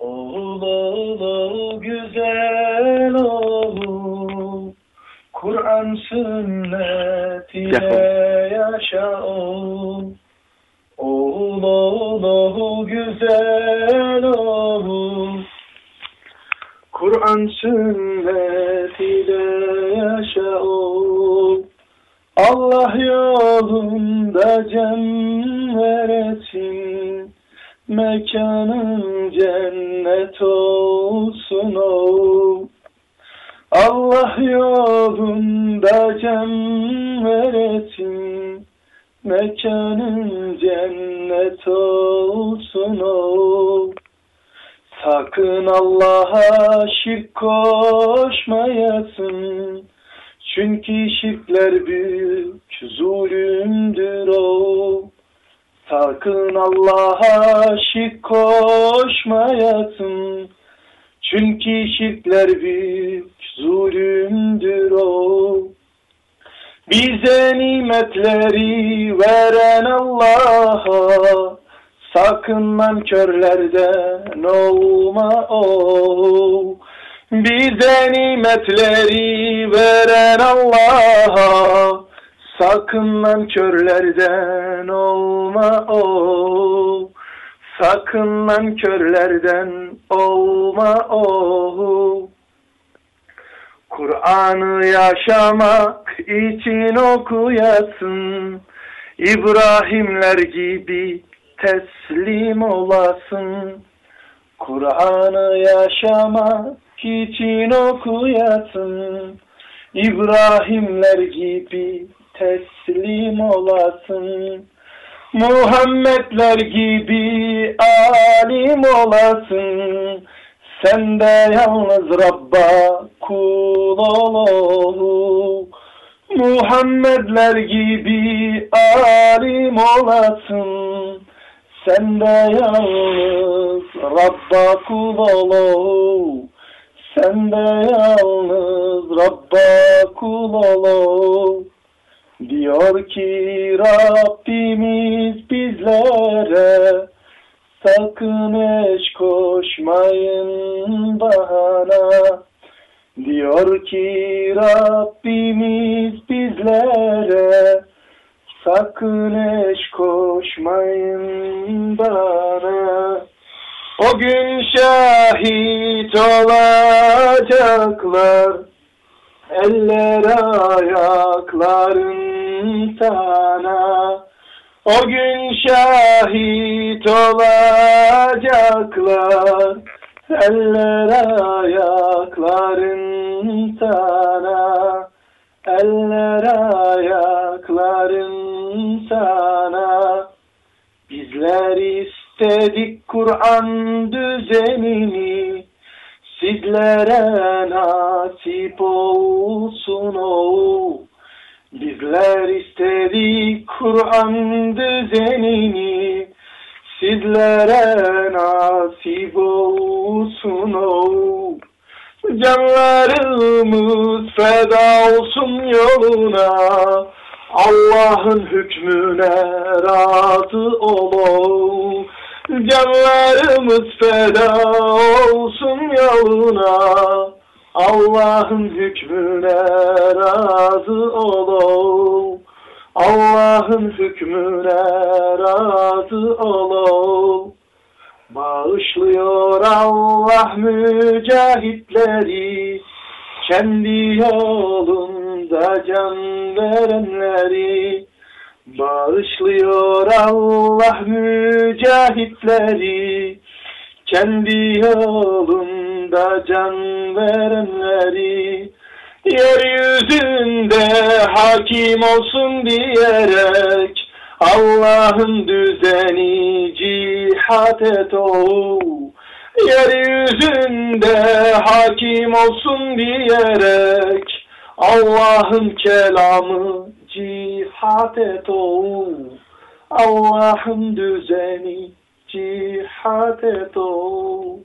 Oğul oğul güzel oğul. Kur'an sünnet ile yaşa oğul. Oğul oğul oğul güzel oğul. Kur'an sünnet ile yaşa oğul. Allah yolunda can veresin Mekanın cennet olsun o. Allah yolunda can veresin. Mekanın cennet olsun o. Sakın Allah'a şirk koşmayasın. Çünkü şirkler büyük zulümdür o. Sakın Allah'a şirk koşmayasın. Çünkü şirkler büyük zulümdür o. Bize nimetleri veren Allah'a sakın nankörlerden olma o. Bize nimetleri veren Allah'a Sakın nankörlerden olma o. Sakın nankörlerden olma o. Kur'an'ı yaşamak için okuyasın. İbrahimler gibi teslim olasın. Kur'an'ı yaşamak için okuyasın. İbrahimler gibi teslim olasın. Muhammedler gibi alim olasın. Sen de yalnız Rabb'a kul ol. Muhammedler gibi alim olasın. Sen de yalnız Rabb'a kul ol. Sen de yalnız Rabb'a kul ol. Diyor ki Rabbimiz bizlere sakın eş koşmayın bana. Diyor ki Rabbimiz bizlere sakın eş koşmayın bana. O gün şahit olacaklar eller ayakların sana. O gün şahit olacaklar eller ayakların sana. Eller ayakların sana. Bizler istedik Kur'an düzenini. Sizlere nasip olsun o. Bizler istedik Kur'an düzenini. Sizlere nasip olsun o. Canlarımız feda olsun yoluna. Allah'ın hükmüne razı ol. Canlarımız feda olsun yoluna. Allah'ın hükmüne razı ol. Allah'ın hükmüne razı ol. Bağışlıyor Allah mücahitleri, kendi yolunda can verenleri. Bağışlıyor Allah mücahitleri, kendi yolunda can verenleri. Yeryüzünde hakim olsun diyerek, Allah'ın düzeni cihat et o. Yeryüzünde hakim olsun diyerek Allah'ın kelamı cihat et o. Allah'ın düzeni cihat et o.